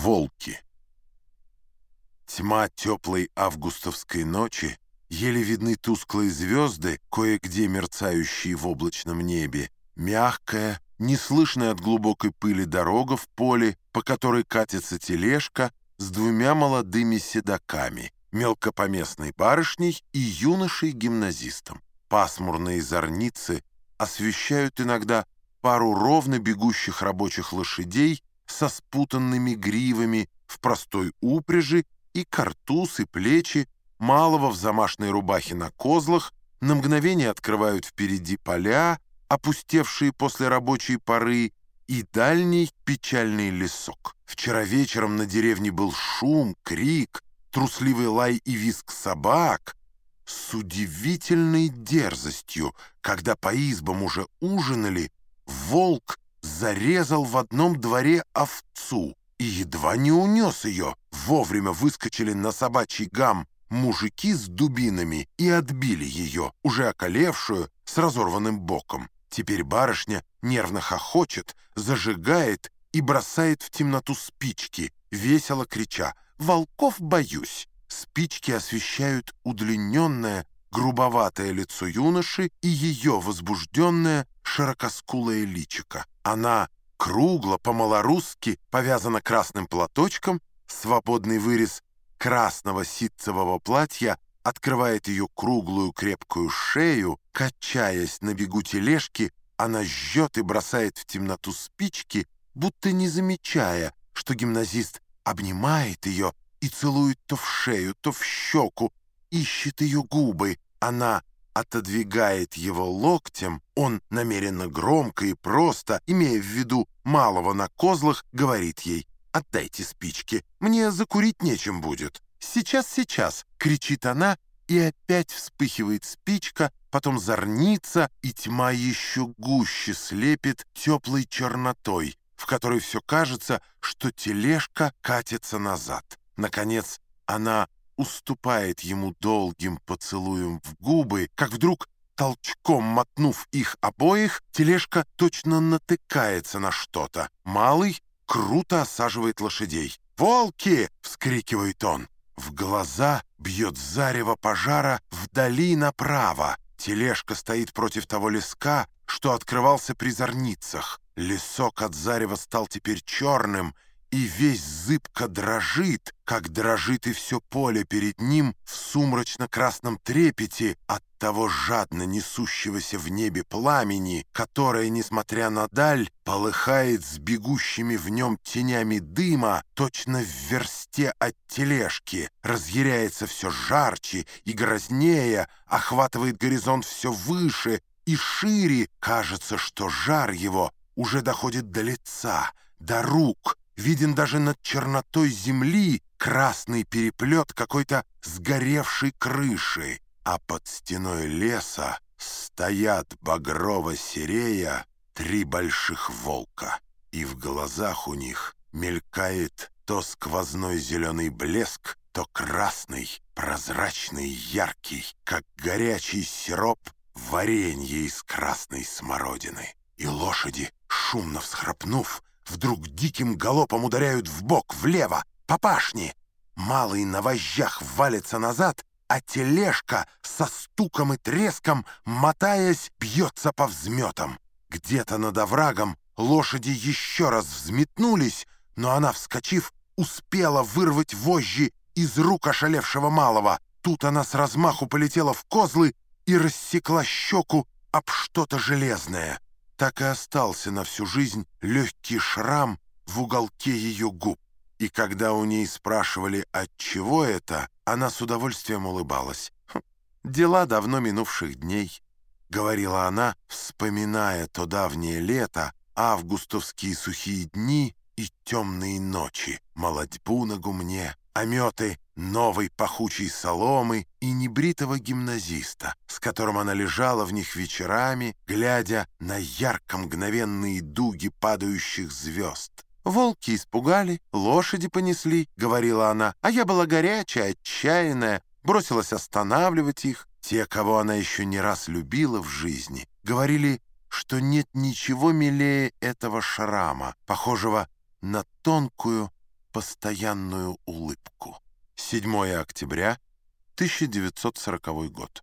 Волки. Тьма теплой августовской ночи, еле видны тусклые звезды, кое-где мерцающие в облачном небе, мягкая, неслышная от глубокой пыли дорога в поле, по которой катится тележка с двумя молодыми седаками, мелкопоместной барышней и юношей-гимназистом. Пасмурные зорницы освещают иногда пару ровно бегущих рабочих лошадей со спутанными гривами в простой упряжи и картуз и плечи малого в замашной рубахе на козлах на мгновение открывают впереди поля, опустевшие после рабочей поры, и дальний печальный лесок. Вчера вечером на деревне был шум, крик, трусливый лай и визг собак. С удивительной дерзостью, когда по избам уже ужинали, волк зарезал в одном дворе овцу и едва не унес ее. Вовремя выскочили на собачий гам мужики с дубинами и отбили ее, уже околевшую, с разорванным боком. Теперь барышня нервно хохочет, зажигает и бросает в темноту спички, весело крича «Волков боюсь!». Спички освещают удлиненное, грубоватое лицо юноши и ее возбужденное, широкоскулое личико. Она кругло, по-малорусски, повязана красным платочком, свободный вырез красного ситцевого платья открывает ее круглую крепкую шею, качаясь на бегу тележки, она жжет и бросает в темноту спички, будто не замечая, что гимназист обнимает ее и целует то в шею, то в щеку, ищет ее губы. Она отодвигает его локтем, он намеренно громко и просто, имея в виду малого на козлах, говорит ей «Отдайте спички, мне закурить нечем будет». «Сейчас, сейчас!» — кричит она, и опять вспыхивает спичка, потом зорнится, и тьма еще гуще слепит теплой чернотой, в которой все кажется, что тележка катится назад. Наконец, она уступает ему долгим поцелуем в губы, как вдруг, толчком мотнув их обоих, тележка точно натыкается на что-то. Малый круто осаживает лошадей. «Волки!» — вскрикивает он. В глаза бьет зарево пожара вдали направо. Тележка стоит против того леска, что открывался при зорницах. Лесок от зарева стал теперь черным — и весь зыбко дрожит, как дрожит и все поле перед ним в сумрачно-красном трепете от того жадно несущегося в небе пламени, которое, несмотря на даль, полыхает с бегущими в нем тенями дыма, точно в версте от тележки, разъяряется все жарче и грознее, охватывает горизонт все выше и шире, кажется, что жар его уже доходит до лица, до рук, Виден даже над чернотой земли красный переплет какой-то сгоревшей крыши, а под стеной леса стоят багрово-серея три больших волка, и в глазах у них мелькает то сквозной зеленый блеск, то красный, прозрачный, яркий, как горячий сироп варенье из красной смородины. И лошади, шумно всхрапнув, вдруг диким галопом ударяют в бок, влево, по пашне. Малый на вожжах валится назад, а тележка со стуком и треском, мотаясь, бьется по взметам. Где-то над оврагом лошади еще раз взметнулись, но она, вскочив, успела вырвать вожжи из рук ошалевшего малого. Тут она с размаху полетела в козлы и рассекла щеку об что-то железное так и остался на всю жизнь легкий шрам в уголке ее губ. И когда у ней спрашивали, от чего это, она с удовольствием улыбалась. «Хм, «Дела давно минувших дней», — говорила она, вспоминая то давнее лето, августовские сухие дни и темные ночи, молодьбу на гумне, ометы новой пахучей соломы и небритого гимназиста, с которым она лежала в них вечерами, глядя на ярко мгновенные дуги падающих звезд. «Волки испугали, лошади понесли», — говорила она, «а я была горячая, отчаянная, бросилась останавливать их. Те, кого она еще не раз любила в жизни, говорили, что нет ничего милее этого шрама, похожего на тонкую, постоянную улыбку. 7 октября 1940 год.